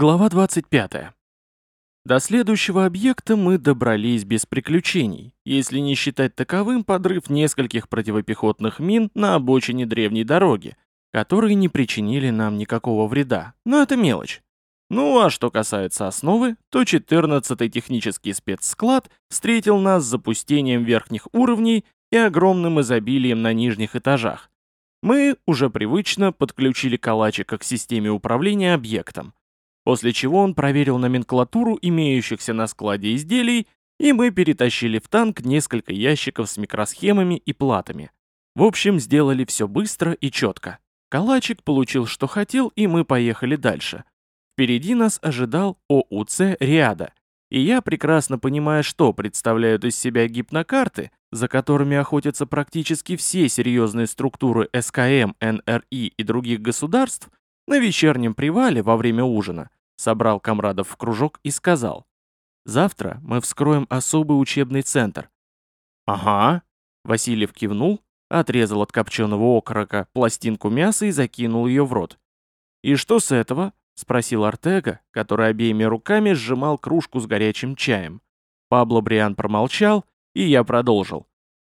Глава 25. До следующего объекта мы добрались без приключений, если не считать таковым подрыв нескольких противопехотных мин на обочине древней дороги, которые не причинили нам никакого вреда, но это мелочь. Ну а что касается основы, то 14-й технический спецсклад встретил нас с запустением верхних уровней и огромным изобилием на нижних этажах. Мы уже привычно подключили калачика к системе управления объектом, после чего он проверил номенклатуру имеющихся на складе изделий, и мы перетащили в танк несколько ящиков с микросхемами и платами. В общем, сделали все быстро и четко. Калачик получил, что хотел, и мы поехали дальше. Впереди нас ожидал ОУЦ «Риада», и я, прекрасно понимая, что представляют из себя гипнокарты, за которыми охотятся практически все серьезные структуры СКМ, НРИ и других государств, на вечернем привале во время ужина собрал комрадов в кружок и сказал, «Завтра мы вскроем особый учебный центр». «Ага», — Васильев кивнул, отрезал от копченого окорока пластинку мяса и закинул ее в рот. «И что с этого?» — спросил Артега, который обеими руками сжимал кружку с горячим чаем. Пабло Бриан промолчал, и я продолжил.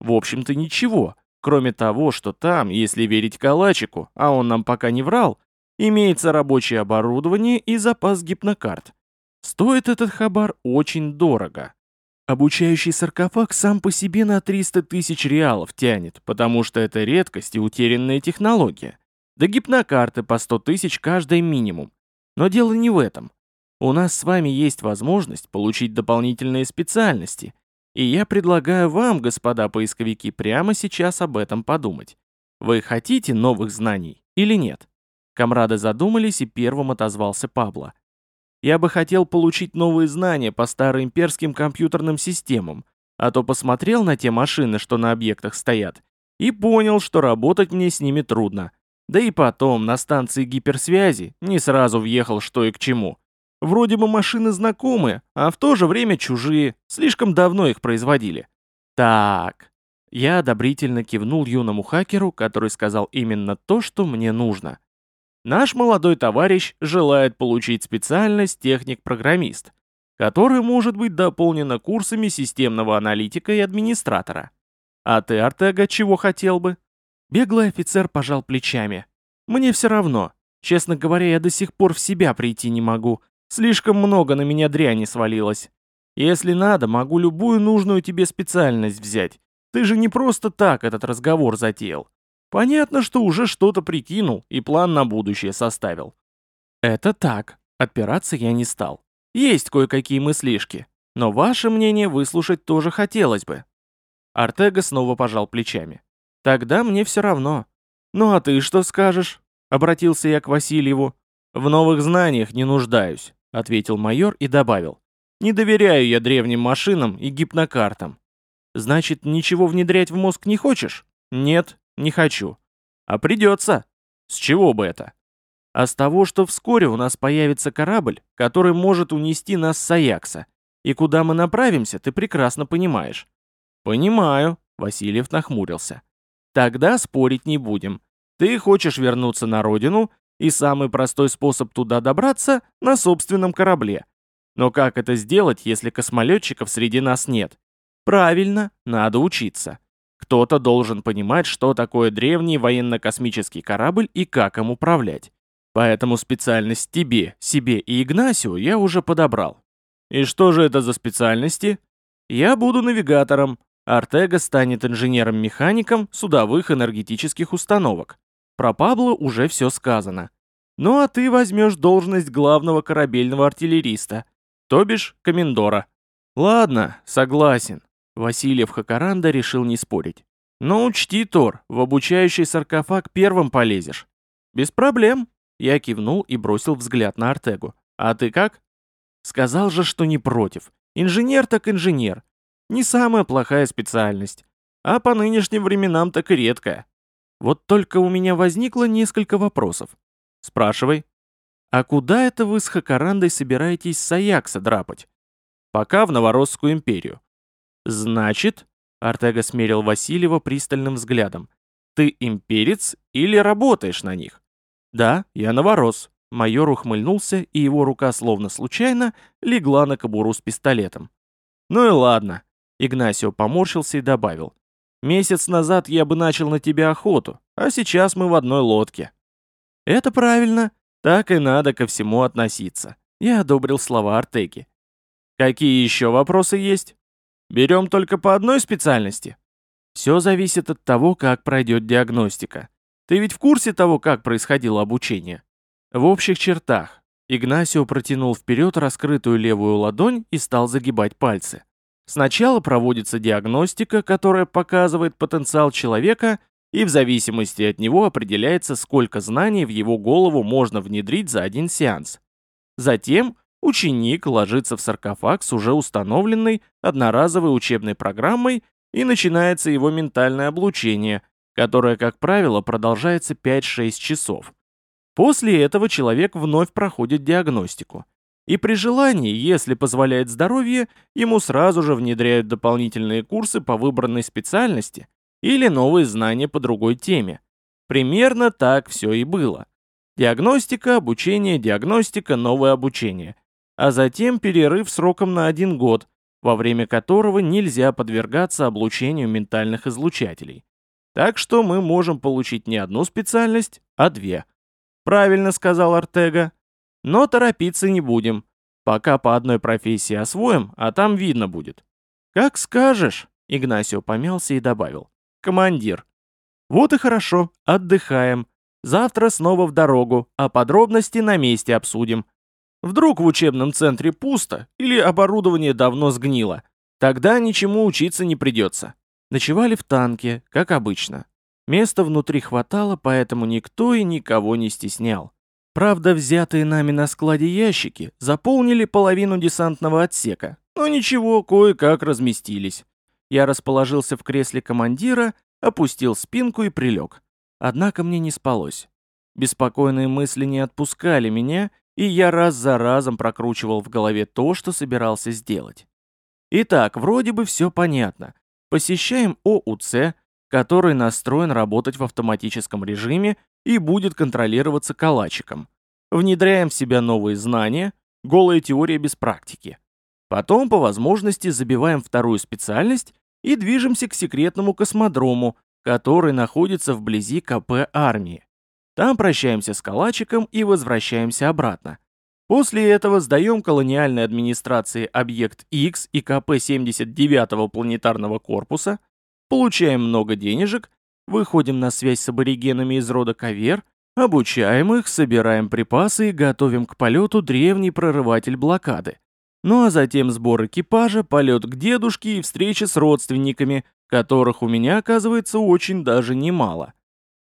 «В общем-то ничего, кроме того, что там, если верить Калачику, а он нам пока не врал, Имеется рабочее оборудование и запас гипнокарт. Стоит этот хабар очень дорого. Обучающий саркофаг сам по себе на 300 тысяч реалов тянет, потому что это редкость и утерянная технология. Да гипнокарты по 100 тысяч каждый минимум. Но дело не в этом. У нас с вами есть возможность получить дополнительные специальности, и я предлагаю вам, господа поисковики, прямо сейчас об этом подумать. Вы хотите новых знаний или нет? Комрады задумались, и первым отозвался Пабло. «Я бы хотел получить новые знания по староимперским компьютерным системам, а то посмотрел на те машины, что на объектах стоят, и понял, что работать мне с ними трудно. Да и потом, на станции гиперсвязи не сразу въехал, что и к чему. Вроде бы машины знакомые, а в то же время чужие, слишком давно их производили. Так. Я одобрительно кивнул юному хакеру, который сказал именно то, что мне нужно. Наш молодой товарищ желает получить специальность техник-программист, которая может быть дополнена курсами системного аналитика и администратора. А ты, Артега, чего хотел бы? Беглый офицер пожал плечами. Мне все равно. Честно говоря, я до сих пор в себя прийти не могу. Слишком много на меня дряни свалилось. Если надо, могу любую нужную тебе специальность взять. Ты же не просто так этот разговор затеял. Понятно, что уже что-то прикинул и план на будущее составил. Это так, отпираться я не стал. Есть кое-какие мыслишки, но ваше мнение выслушать тоже хотелось бы. Артега снова пожал плечами. Тогда мне все равно. Ну а ты что скажешь? Обратился я к Васильеву. В новых знаниях не нуждаюсь, ответил майор и добавил. Не доверяю я древним машинам и гипнокартам. Значит, ничего внедрять в мозг не хочешь? Нет, не хочу. А придется. С чего бы это? А с того, что вскоре у нас появится корабль, который может унести нас с Аякса. И куда мы направимся, ты прекрасно понимаешь. Понимаю, Васильев нахмурился. Тогда спорить не будем. Ты хочешь вернуться на родину, и самый простой способ туда добраться — на собственном корабле. Но как это сделать, если космолетчиков среди нас нет? Правильно, надо учиться. Кто-то должен понимать, что такое древний военно-космический корабль и как им управлять. Поэтому специальность тебе, себе и Игнасио я уже подобрал. И что же это за специальности? Я буду навигатором, Артега станет инженером-механиком судовых энергетических установок. Про Пабло уже все сказано. Ну а ты возьмешь должность главного корабельного артиллериста, то бишь комендора. Ладно, согласен. Васильев Хакаранда решил не спорить. «Но учти, Тор, в обучающий саркофаг первым полезешь». «Без проблем», — я кивнул и бросил взгляд на Артегу. «А ты как?» «Сказал же, что не против. Инженер так инженер. Не самая плохая специальность. А по нынешним временам так и редкая. Вот только у меня возникло несколько вопросов. Спрашивай. А куда это вы с Хакарандой собираетесь с Аякса драпать? Пока в Новоросскую империю. «Значит...» — Артега смерил Васильева пристальным взглядом. «Ты имперец или работаешь на них?» «Да, я новорос. Майор ухмыльнулся, и его рука словно случайно легла на кобуру с пистолетом. «Ну и ладно», — Игнасио поморщился и добавил. «Месяц назад я бы начал на тебя охоту, а сейчас мы в одной лодке». «Это правильно, так и надо ко всему относиться», — я одобрил слова Артеги. «Какие еще вопросы есть? Берем только по одной специальности?» «Все зависит от того, как пройдет диагностика. Ты ведь в курсе того, как происходило обучение?» В общих чертах. Игнасио протянул вперед раскрытую левую ладонь и стал загибать пальцы. Сначала проводится диагностика, которая показывает потенциал человека, и в зависимости от него определяется, сколько знаний в его голову можно внедрить за один сеанс. Затем ученик ложится в саркофаг с уже установленной одноразовой учебной программой и начинается его ментальное облучение, которое, как правило, продолжается 5-6 часов. После этого человек вновь проходит диагностику. И при желании, если позволяет здоровье, ему сразу же внедряют дополнительные курсы по выбранной специальности или новые знания по другой теме. Примерно так все и было. Диагностика, обучение, диагностика, новое обучение. А затем перерыв сроком на один год, во время которого нельзя подвергаться облучению ментальных излучателей. Так что мы можем получить не одну специальность, а две. Правильно сказал Артега. Но торопиться не будем. Пока по одной профессии освоим, а там видно будет. Как скажешь, Игнасио помялся и добавил. Командир. Вот и хорошо, отдыхаем. Завтра снова в дорогу, а подробности на месте обсудим. Вдруг в учебном центре пусто или оборудование давно сгнило. Тогда ничему учиться не придется. Ночевали в танке, как обычно. Места внутри хватало, поэтому никто и никого не стеснял. Правда, взятые нами на складе ящики заполнили половину десантного отсека, но ничего, кое-как разместились. Я расположился в кресле командира, опустил спинку и прилег. Однако мне не спалось. Беспокойные мысли не отпускали меня, и я раз за разом прокручивал в голове то, что собирался сделать. Итак, вроде бы все понятно. Посещаем ОУЦ, который настроен работать в автоматическом режиме и будет контролироваться калачиком. Внедряем в себя новые знания, голая теория без практики. Потом, по возможности, забиваем вторую специальность и движемся к секретному космодрому, который находится вблизи КП армии. Там прощаемся с калачиком и возвращаемся обратно. После этого сдаем колониальной администрации объект X и КП 79-го планетарного корпуса, получаем много денежек, выходим на связь с аборигенами из рода Кавер, обучаем их, собираем припасы и готовим к полету древний прорыватель блокады. Ну а затем сбор экипажа, полет к дедушке и встреча с родственниками, которых у меня оказывается очень даже немало.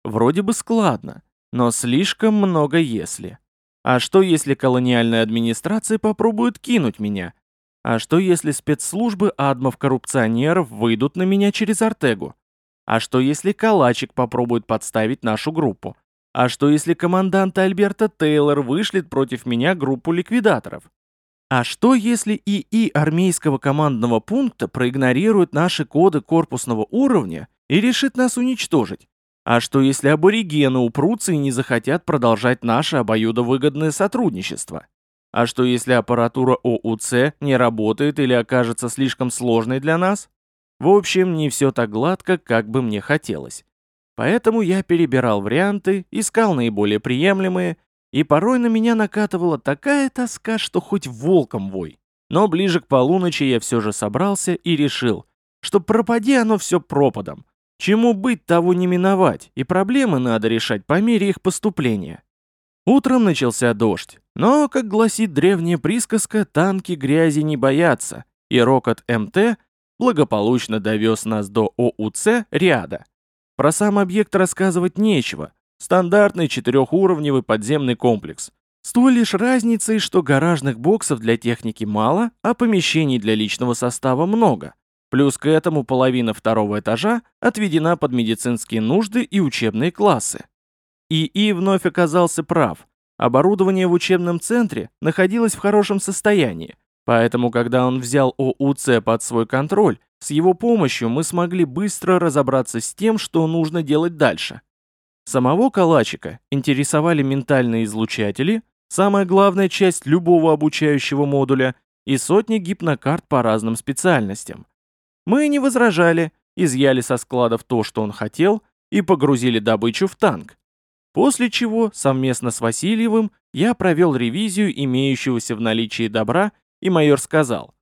Вроде бы складно, но слишком много если. А что если колониальная администрация попробует кинуть меня? А что если спецслужбы адмов-коррупционеров выйдут на меня через Артегу? А что если Калачик попробует подставить нашу группу? А что если командант Альберта Тейлор вышлет против меня группу ликвидаторов? А что если ИИ армейского командного пункта проигнорирует наши коды корпусного уровня и решит нас уничтожить? А что если аборигены упрутся и не захотят продолжать наше обоюдовыгодное сотрудничество? А что если аппаратура ОУЦ не работает или окажется слишком сложной для нас? В общем, не все так гладко, как бы мне хотелось. Поэтому я перебирал варианты, искал наиболее приемлемые, и порой на меня накатывала такая тоска, что хоть волком вой. Но ближе к полуночи я все же собрался и решил, что пропади оно все пропадом. Чему быть, того не миновать, и проблемы надо решать по мере их поступления. Утром начался дождь, но, как гласит древняя присказка, танки грязи не боятся, и рокот МТ благополучно довез нас до ОУЦ ряда. Про сам объект рассказывать нечего. Стандартный четырехуровневый подземный комплекс. С той лишь разницей, что гаражных боксов для техники мало, а помещений для личного состава много. Плюс к этому половина второго этажа отведена под медицинские нужды и учебные классы. ИИ вновь оказался прав. Оборудование в учебном центре находилось в хорошем состоянии, поэтому когда он взял ОУЦ под свой контроль, с его помощью мы смогли быстро разобраться с тем, что нужно делать дальше. Самого калачика интересовали ментальные излучатели, самая главная часть любого обучающего модуля, и сотни гипнокарт по разным специальностям. Мы не возражали, изъяли со складов то, что он хотел, и погрузили добычу в танк. После чего, совместно с Васильевым, я провел ревизию имеющегося в наличии добра, и майор сказал,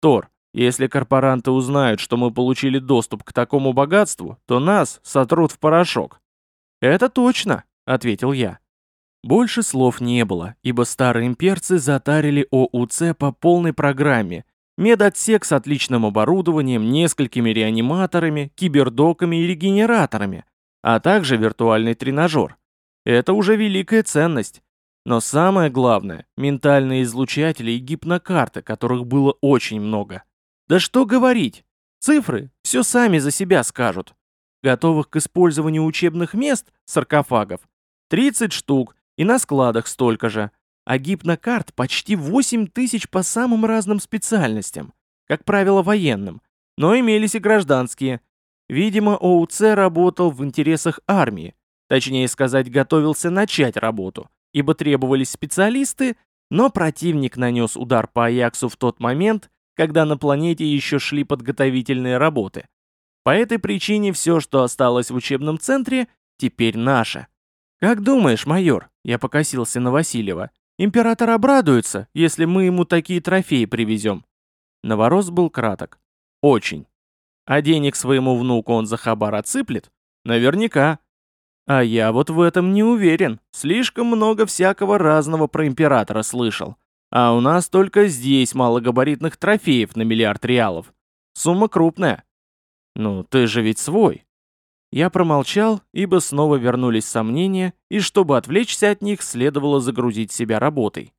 «Тор, если корпоранты узнают, что мы получили доступ к такому богатству, то нас сотрут в порошок». «Это точно», — ответил я. Больше слов не было, ибо старые имперцы затарили ОУЦ по полной программе. Медотсек с отличным оборудованием, несколькими реаниматорами, кибердоками и регенераторами, а также виртуальный тренажер. Это уже великая ценность. Но самое главное – ментальные излучатели и гипнокарты, которых было очень много. Да что говорить, цифры все сами за себя скажут. Готовых к использованию учебных мест, саркофагов, 30 штук, и на складах столько же. А гипнокарт почти 8 тысяч по самым разным специальностям, как правило военным, но имелись и гражданские. Видимо, ОУЦ работал в интересах армии, Точнее сказать, готовился начать работу, ибо требовались специалисты, но противник нанес удар по Аяксу в тот момент, когда на планете еще шли подготовительные работы. По этой причине все, что осталось в учебном центре, теперь наше. «Как думаешь, майор?» – я покосился на Васильева. «Император обрадуется, если мы ему такие трофеи привезем». Новорос был краток. «Очень. А денег своему внуку он за хабар отсыплет? Наверняка. А я вот в этом не уверен. Слишком много всякого разного про императора слышал. А у нас только здесь малогабаритных трофеев на миллиард реалов. Сумма крупная. Ну, ты же ведь свой. Я промолчал, ибо снова вернулись сомнения, и чтобы отвлечься от них, следовало загрузить себя работой.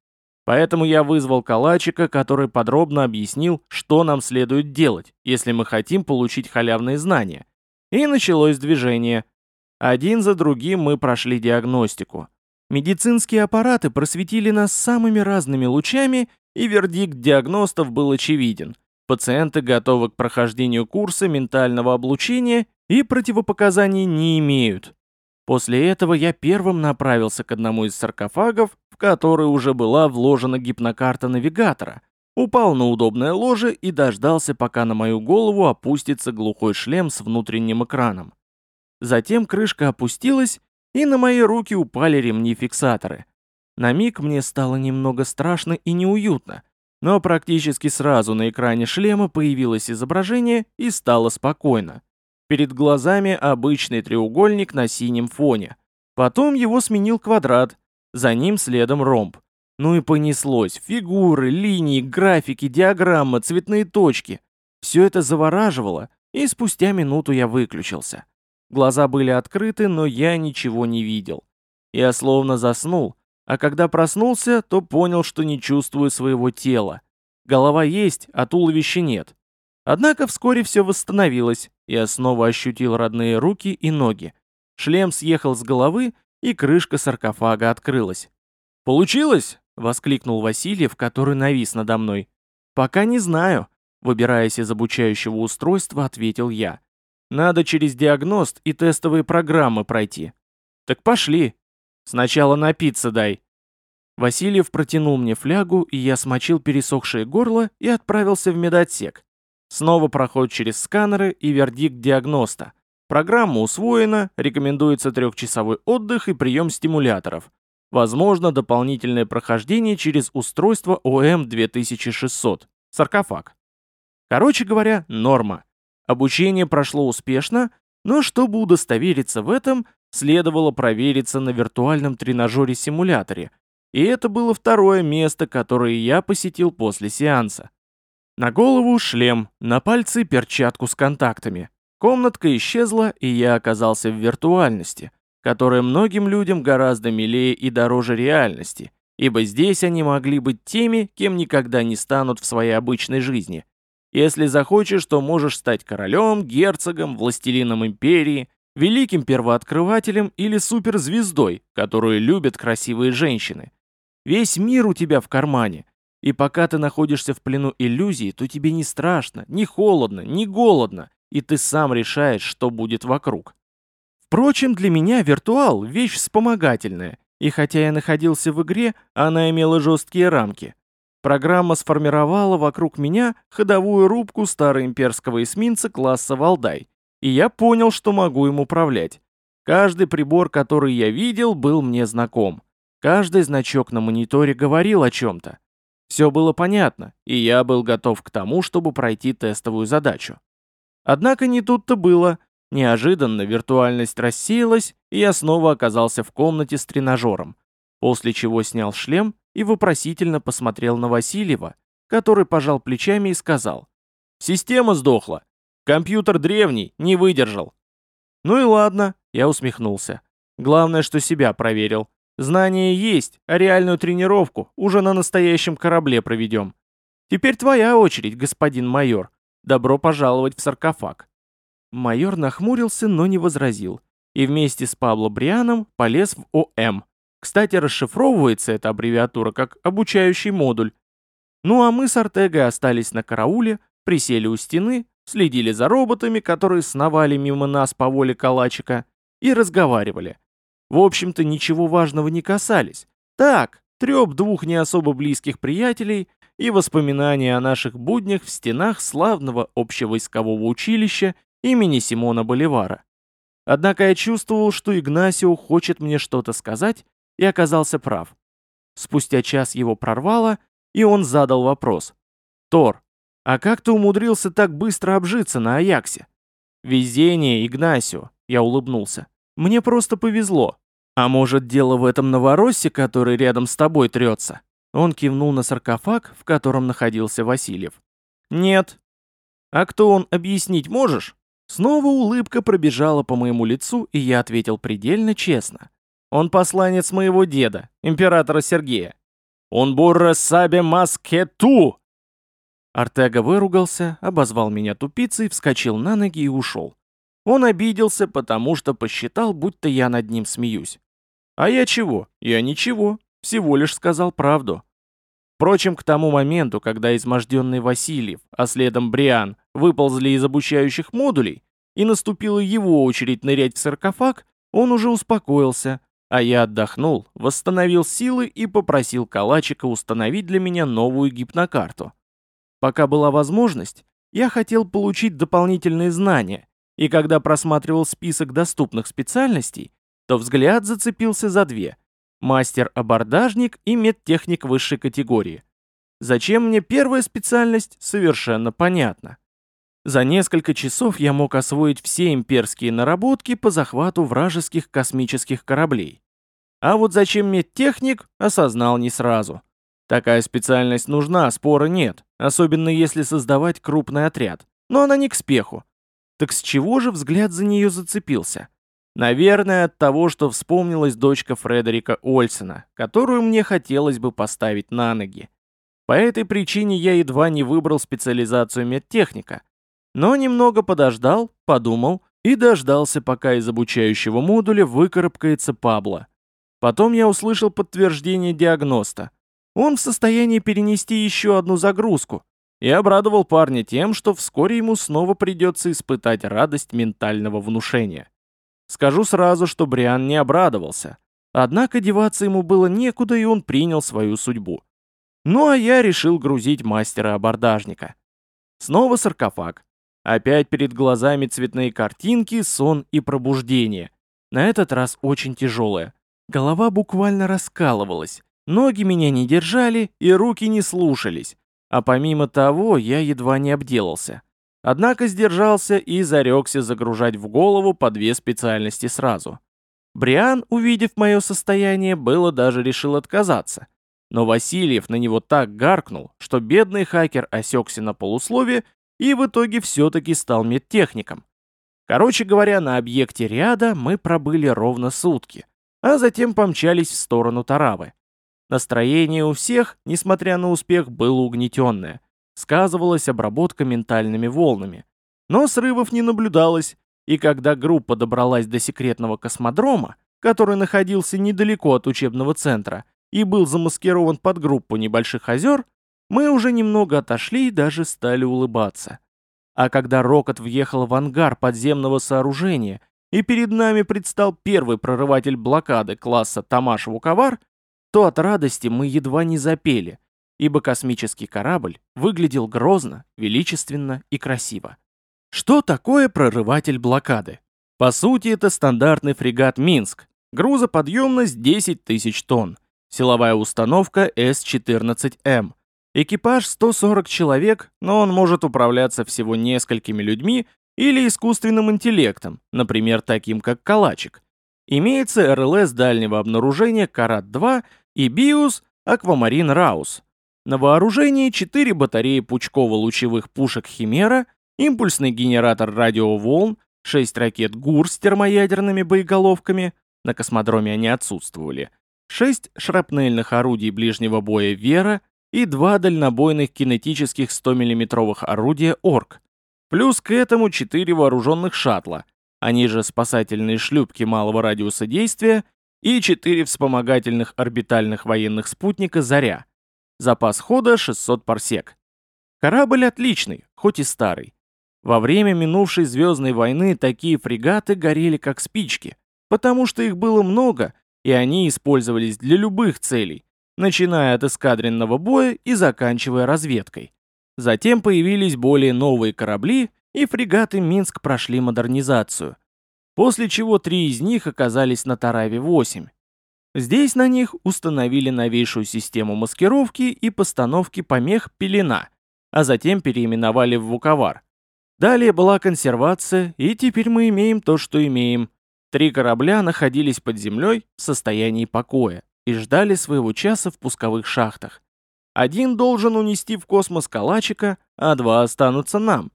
Поэтому я вызвал калачика, который подробно объяснил, что нам следует делать, если мы хотим получить халявные знания. И началось движение, один за другим мы прошли диагностику. Медицинские аппараты просветили нас самыми разными лучами, и вердикт диагностов был очевиден. Пациенты готовы к прохождению курса ментального облучения и противопоказаний не имеют. После этого я первым направился к одному из саркофагов, в который уже была вложена гипнокарта навигатора, упал на удобное ложе и дождался, пока на мою голову опустится глухой шлем с внутренним экраном. Затем крышка опустилась, и на мои руки упали ремни-фиксаторы. На миг мне стало немного страшно и неуютно, но практически сразу на экране шлема появилось изображение и стало спокойно. Перед глазами обычный треугольник на синем фоне. Потом его сменил квадрат, за ним следом ромб. Ну и понеслось. Фигуры, линии, графики, диаграммы, цветные точки. Все это завораживало, и спустя минуту я выключился. Глаза были открыты, но я ничего не видел. Я словно заснул, а когда проснулся, то понял, что не чувствую своего тела. Голова есть, а туловища нет. Однако вскоре все восстановилось, я снова ощутил родные руки и ноги. Шлем съехал с головы, и крышка саркофага открылась. «Получилось?» — воскликнул Васильев, который навис надо мной. «Пока не знаю», — выбираясь из обучающего устройства, ответил я. Надо через диагност и тестовые программы пройти. Так пошли. Сначала напиться дай. Васильев протянул мне флягу, и я смочил пересохшее горло и отправился в медотсек. Снова проход через сканеры и вердикт диагноста. Программа усвоена, рекомендуется трехчасовой отдых и прием стимуляторов. Возможно дополнительное прохождение через устройство ОМ-2600, саркофаг. Короче говоря, норма. Обучение прошло успешно, но чтобы удостовериться в этом, следовало провериться на виртуальном тренажере-симуляторе, и это было второе место, которое я посетил после сеанса. На голову шлем, на пальцы перчатку с контактами. Комнатка исчезла, и я оказался в виртуальности, которая многим людям гораздо милее и дороже реальности, ибо здесь они могли быть теми, кем никогда не станут в своей обычной жизни, если захочешь, то можешь стать королем, герцогом, властелином империи, великим первооткрывателем или суперзвездой, которую любят красивые женщины. Весь мир у тебя в кармане. И пока ты находишься в плену иллюзии, то тебе не страшно, не холодно, не голодно, и ты сам решаешь, что будет вокруг. Впрочем, для меня виртуал — вещь вспомогательная, и хотя я находился в игре, она имела жесткие рамки. Программа сформировала вокруг меня ходовую рубку староимперского эсминца класса «Валдай», и я понял, что могу им управлять. Каждый прибор, который я видел, был мне знаком. Каждый значок на мониторе говорил о чем-то. Все было понятно, и я был готов к тому, чтобы пройти тестовую задачу. Однако не тут-то было. Неожиданно виртуальность рассеялась, и я снова оказался в комнате с тренажером, после чего снял шлем и вопросительно посмотрел на Васильева, который пожал плечами и сказал. «Система сдохла. Компьютер древний, не выдержал». «Ну и ладно», — я усмехнулся. «Главное, что себя проверил. Знания есть, а реальную тренировку уже на настоящем корабле проведем. Теперь твоя очередь, господин майор. Добро пожаловать в саркофаг». Майор нахмурился, но не возразил, и вместе с Пабло Брианом полез в ОМ. Кстати, расшифровывается эта аббревиатура как «обучающий модуль». Ну а мы с Артегой остались на карауле, присели у стены, следили за роботами, которые сновали мимо нас по воле калачика, и разговаривали. В общем-то, ничего важного не касались. Так, треп двух не особо близких приятелей и воспоминания о наших буднях в стенах славного общевойскового училища имени Симона Боливара. Однако я чувствовал, что Игнасио хочет мне что-то сказать, и оказался прав. Спустя час его прорвало, и он задал вопрос. «Тор, а как ты умудрился так быстро обжиться на Аяксе?» «Везение, Игнасио», — я улыбнулся. «Мне просто повезло. А может, дело в этом Новороссе, который рядом с тобой трется?» Он кивнул на саркофаг, в котором находился Васильев. «Нет». «А кто он, объяснить можешь?» Снова улыбка пробежала по моему лицу, и я ответил предельно честно. Он посланец моего деда, императора Сергея. Он бурра сабе маскету! Артега выругался, обозвал меня тупицей, вскочил на ноги и ушел. Он обиделся, потому что посчитал, будто я над ним смеюсь. А я чего? Я ничего, всего лишь сказал правду. Впрочем, к тому моменту, когда изможденный Васильев, а следом Бриан, выползли из обучающих модулей, и наступила его очередь нырять в саркофаг, он уже успокоился, а я отдохнул, восстановил силы и попросил Калачика установить для меня новую гипнокарту. Пока была возможность, я хотел получить дополнительные знания, и когда просматривал список доступных специальностей, то взгляд зацепился за две – мастер-абордажник и медтехник высшей категории. Зачем мне первая специальность, совершенно понятно. За несколько часов я мог освоить все имперские наработки по захвату вражеских космических кораблей. А вот зачем медтехник, осознал не сразу. Такая специальность нужна, спора нет, особенно если создавать крупный отряд. Но она не к спеху. Так с чего же взгляд за нее зацепился? Наверное, от того, что вспомнилась дочка Фредерика Ольсена, которую мне хотелось бы поставить на ноги. По этой причине я едва не выбрал специализацию медтехника. Но немного подождал, подумал и дождался, пока из обучающего модуля выкарабкается Пабло. Потом я услышал подтверждение диагноста. Он в состоянии перенести еще одну загрузку, и обрадовал парня тем, что вскоре ему снова придется испытать радость ментального внушения. Скажу сразу, что Бриан не обрадовался. Однако деваться ему было некуда, и он принял свою судьбу. Ну а я решил грузить мастера-абордажника. Снова саркофаг. Опять перед глазами цветные картинки, сон и пробуждение. На этот раз очень тяжелое. Голова буквально раскалывалась. Ноги меня не держали и руки не слушались. А помимо того, я едва не обделался. Однако сдержался и зарекся загружать в голову по две специальности сразу. Бриан, увидев мое состояние, было даже решил отказаться. Но Васильев на него так гаркнул, что бедный хакер осекся на полуслове и в итоге все-таки стал медтехником. Короче говоря, на объекте ряда мы пробыли ровно сутки, а затем помчались в сторону Таравы. Настроение у всех, несмотря на успех, было угнетенное – сказывалась обработка ментальными волнами. Но срывов не наблюдалось, и когда группа добралась до секретного космодрома, который находился недалеко от учебного центра и был замаскирован под группу небольших озер, мы уже немного отошли и даже стали улыбаться. А когда рокот въехал в ангар подземного сооружения и перед нами предстал первый прорыватель блокады класса Тамаш-Вуковар, то от радости мы едва не запели, ибо космический корабль выглядел грозно, величественно и красиво. Что такое прорыватель блокады? По сути, это стандартный фрегат «Минск», грузоподъемность 10 тысяч тонн, силовая установка С-14М, экипаж 140 человек, но он может управляться всего несколькими людьми или искусственным интеллектом, например, таким как Калачик. Имеется РЛС дальнего обнаружения Карат-2 и БИУС Аквамарин Раус. На вооружении 4 батареи пучково-лучевых пушек Химера, импульсный генератор радиоволн, 6 ракет ГУР с термоядерными боеголовками, на космодроме они отсутствовали, 6 шрапнельных орудий ближнего боя «Вера» и 2 дальнобойных кинетических 100 миллиметровых орудия «Орк», Плюс к этому четыре вооруженных шаттла, они же спасательные шлюпки малого радиуса действия и четыре вспомогательных орбитальных военных спутника «Заря». Запас хода 600 парсек. Корабль отличный, хоть и старый. Во время минувшей Звездной войны такие фрегаты горели как спички, потому что их было много, и они использовались для любых целей, начиная от эскадренного боя и заканчивая разведкой. Затем появились более новые корабли, и фрегаты «Минск» прошли модернизацию. После чего три из них оказались на Тараве-8. Здесь на них установили новейшую систему маскировки и постановки помех «Пелена», а затем переименовали в «Вуковар». Далее была консервация, и теперь мы имеем то, что имеем. Три корабля находились под землей в состоянии покоя и ждали своего часа в пусковых шахтах. Один должен унести в космос калачика, а два останутся нам.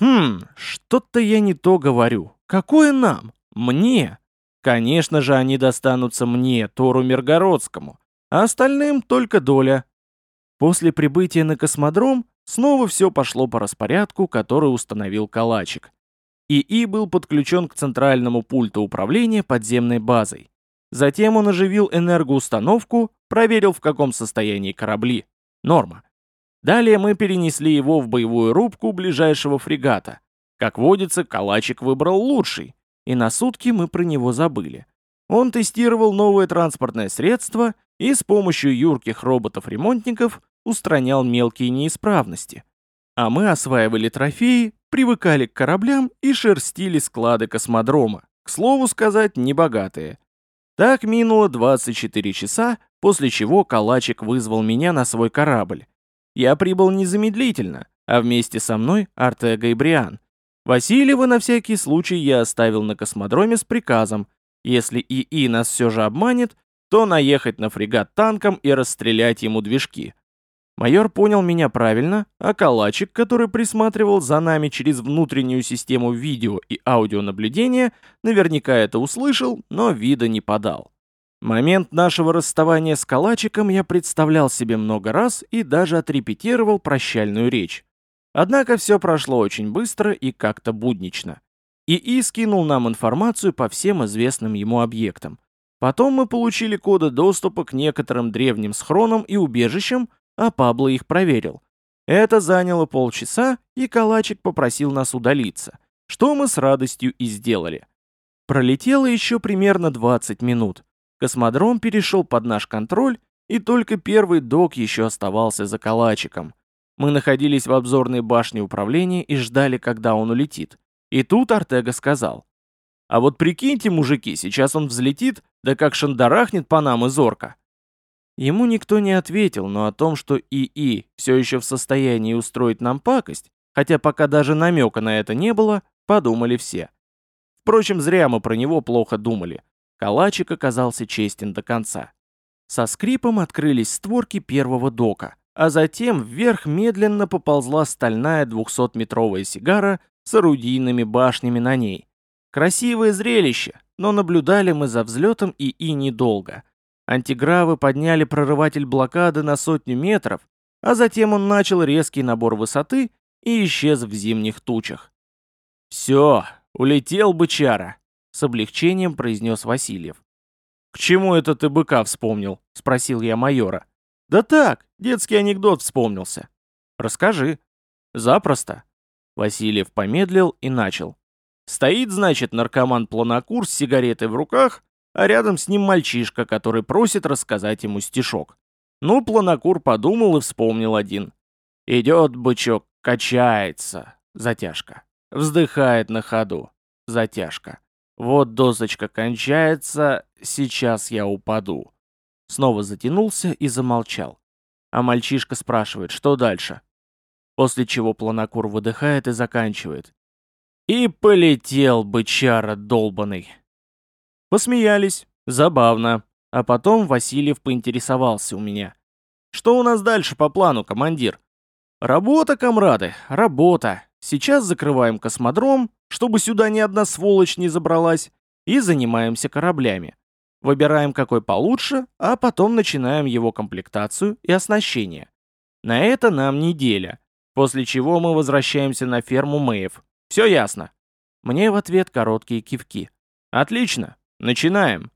Хм, что-то я не то говорю. Какое нам? Мне. Конечно же, они достанутся мне, Тору Миргородскому, а остальным только доля. После прибытия на космодром снова все пошло по распорядку, который установил Калачик. ИИ был подключен к центральному пульту управления подземной базой. Затем он оживил энергоустановку, проверил, в каком состоянии корабли, Норма. Далее мы перенесли его в боевую рубку ближайшего фрегата. Как водится, калачик выбрал лучший, и на сутки мы про него забыли. Он тестировал новое транспортное средство и с помощью юрких роботов-ремонтников устранял мелкие неисправности. А мы осваивали трофеи, привыкали к кораблям и шерстили склады космодрома, к слову сказать, небогатые. Так минуло 24 часа, после чего Калачик вызвал меня на свой корабль. Я прибыл незамедлительно, а вместе со мной Артега и Бриан. Васильева на всякий случай я оставил на космодроме с приказом, если ИИ нас все же обманет, то наехать на фрегат танком и расстрелять ему движки. Майор понял меня правильно, а Калачик, который присматривал за нами через внутреннюю систему видео и аудионаблюдения, наверняка это услышал, но вида не подал. Момент нашего расставания с Калачиком я представлял себе много раз и даже отрепетировал прощальную речь. Однако все прошло очень быстро и как-то буднично. ИИ скинул нам информацию по всем известным ему объектам. Потом мы получили коды доступа к некоторым древним схронам и убежищам, а Пабло их проверил. Это заняло полчаса, и Калачик попросил нас удалиться, что мы с радостью и сделали. Пролетело еще примерно 20 минут. Космодром перешел под наш контроль, и только первый док еще оставался за калачиком. Мы находились в обзорной башне управления и ждали, когда он улетит. И тут Артега сказал. «А вот прикиньте, мужики, сейчас он взлетит, да как шандарахнет по нам из орка». Ему никто не ответил, но о том, что ИИ все еще в состоянии устроить нам пакость, хотя пока даже намека на это не было, подумали все. Впрочем, зря мы про него плохо думали. Калачик оказался честен до конца. Со скрипом открылись створки первого дока, а затем вверх медленно поползла стальная 200-метровая сигара с орудийными башнями на ней. Красивое зрелище, но наблюдали мы за взлетом и и недолго. Антигравы подняли прорыватель блокады на сотню метров, а затем он начал резкий набор высоты и исчез в зимних тучах. «Все, улетел бычара», с облегчением произнес Васильев. «К чему это ты быка вспомнил?» — спросил я майора. «Да так, детский анекдот вспомнился». «Расскажи». «Запросто». Васильев помедлил и начал. Стоит, значит, наркоман Планокур с сигаретой в руках, а рядом с ним мальчишка, который просит рассказать ему стишок. Ну, Планокур подумал и вспомнил один. Идет бычок, качается. Затяжка. Вздыхает на ходу. Затяжка. Вот досочка кончается, сейчас я упаду. Снова затянулся и замолчал. А мальчишка спрашивает, что дальше? После чего Планокур выдыхает и заканчивает. И полетел бычара долбаный. Посмеялись. Забавно. А потом Васильев поинтересовался у меня. Что у нас дальше по плану, командир? Работа, комрады, работа. Сейчас закрываем космодром, чтобы сюда ни одна сволочь не забралась, и занимаемся кораблями. Выбираем какой получше, а потом начинаем его комплектацию и оснащение. На это нам неделя, после чего мы возвращаемся на ферму Мэев. Все ясно? Мне в ответ короткие кивки. Отлично, начинаем.